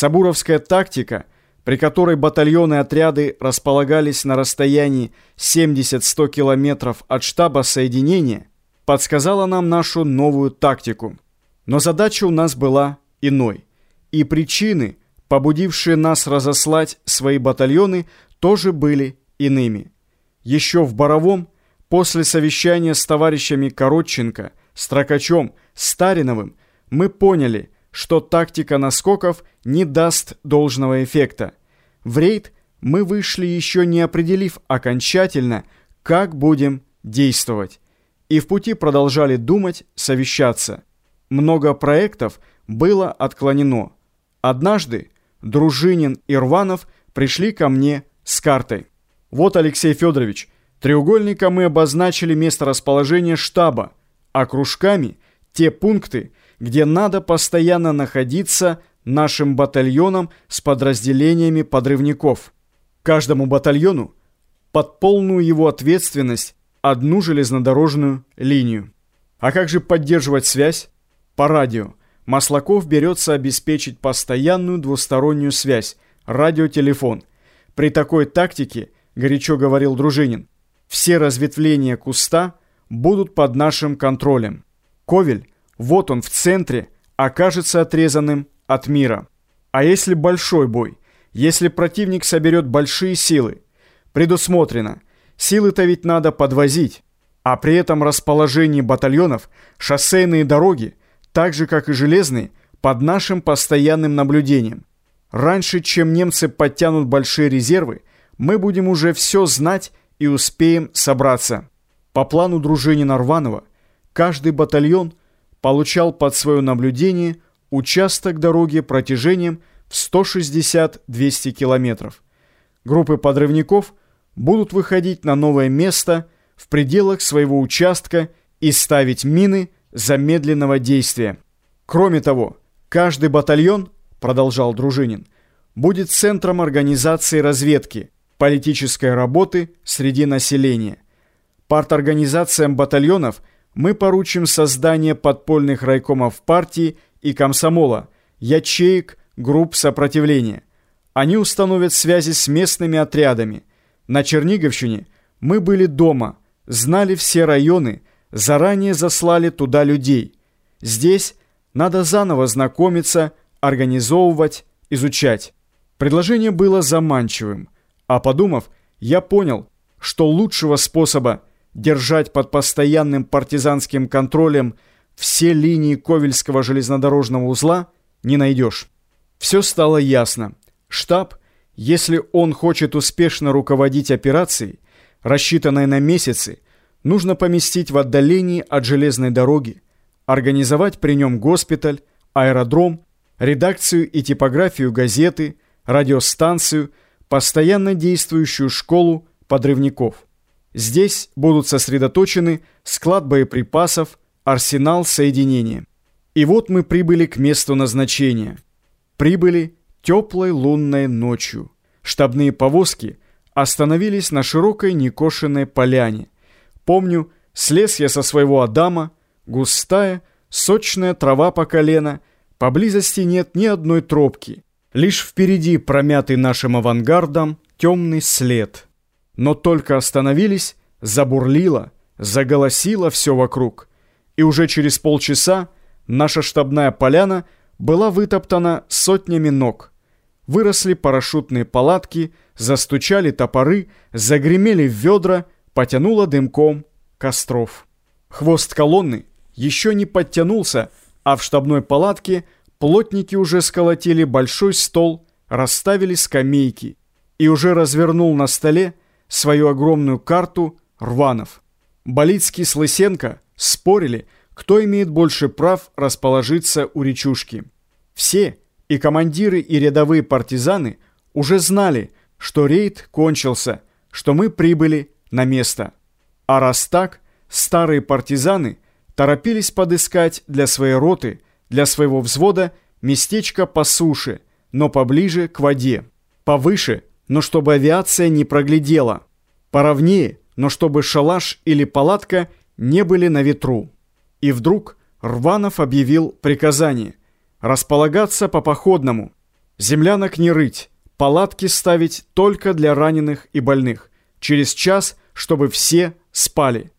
Сабуровская тактика, при которой батальоны отряды располагались на расстоянии 70-100 километров от штаба соединения, подсказала нам нашу новую тактику. Но задача у нас была иной. И причины, побудившие нас разослать свои батальоны, тоже были иными. Еще в Боровом, после совещания с товарищами Коротченко, Строкачем, Стариновым, мы поняли, что тактика наскоков не даст должного эффекта. В рейд мы вышли еще не определив окончательно, как будем действовать. И в пути продолжали думать, совещаться. Много проектов было отклонено. Однажды Дружинин и Рванов пришли ко мне с картой. Вот, Алексей Федорович, треугольником мы обозначили место расположения штаба, а кружками – те пункты, где надо постоянно находиться нашим батальоном с подразделениями подрывников. Каждому батальону под полную его ответственность одну железнодорожную линию. А как же поддерживать связь? По радио. Маслаков берется обеспечить постоянную двустороннюю связь, радиотелефон. При такой тактике, горячо говорил Дружинин, все разветвления куста будут под нашим контролем. Ковель, вот он в центре, окажется отрезанным от мира. А если большой бой? Если противник соберет большие силы? Предусмотрено. Силы-то ведь надо подвозить. А при этом расположении батальонов шоссейные дороги, так же как и железные, под нашим постоянным наблюдением. Раньше, чем немцы подтянут большие резервы, мы будем уже все знать и успеем собраться. По плану дружинина Рванова Каждый батальон получал под свое наблюдение участок дороги протяжением в 160-200 километров. Группы подрывников будут выходить на новое место в пределах своего участка и ставить мины замедленного действия. Кроме того, каждый батальон, продолжал Дружинин, будет центром организации разведки, политической работы среди населения. Парторганизациям батальонов – мы поручим создание подпольных райкомов партии и комсомола, ячеек, групп сопротивления. Они установят связи с местными отрядами. На Черниговщине мы были дома, знали все районы, заранее заслали туда людей. Здесь надо заново знакомиться, организовывать, изучать. Предложение было заманчивым, а подумав, я понял, что лучшего способа – держать под постоянным партизанским контролем все линии Ковельского железнодорожного узла не найдешь. Все стало ясно. Штаб, если он хочет успешно руководить операцией, рассчитанной на месяцы, нужно поместить в отдалении от железной дороги, организовать при нем госпиталь, аэродром, редакцию и типографию газеты, радиостанцию, постоянно действующую школу подрывников. Здесь будут сосредоточены склад боеприпасов, арсенал соединения. И вот мы прибыли к месту назначения. Прибыли теплой лунной ночью. Штабные повозки остановились на широкой некошенной поляне. Помню, слез я со своего Адама, густая, сочная трава по колено, поблизости нет ни одной тропки. Лишь впереди промятый нашим авангардом темный след — но только остановились, забурлило, заголосило все вокруг. И уже через полчаса наша штабная поляна была вытоптана сотнями ног. Выросли парашютные палатки, застучали топоры, загремели в ведра, потянуло дымком костров. Хвост колонны еще не подтянулся, а в штабной палатке плотники уже сколотили большой стол, расставили скамейки и уже развернул на столе свою огромную карту Рванов. Болицкий с Лысенко спорили, кто имеет больше прав расположиться у речушки. Все, и командиры, и рядовые партизаны, уже знали, что рейд кончился, что мы прибыли на место. А раз так, старые партизаны торопились подыскать для своей роты, для своего взвода местечко по суше, но поближе к воде, повыше – но чтобы авиация не проглядела. Поровнее, но чтобы шалаш или палатка не были на ветру. И вдруг Рванов объявил приказание располагаться по походному. Землянок не рыть, палатки ставить только для раненых и больных. Через час, чтобы все спали.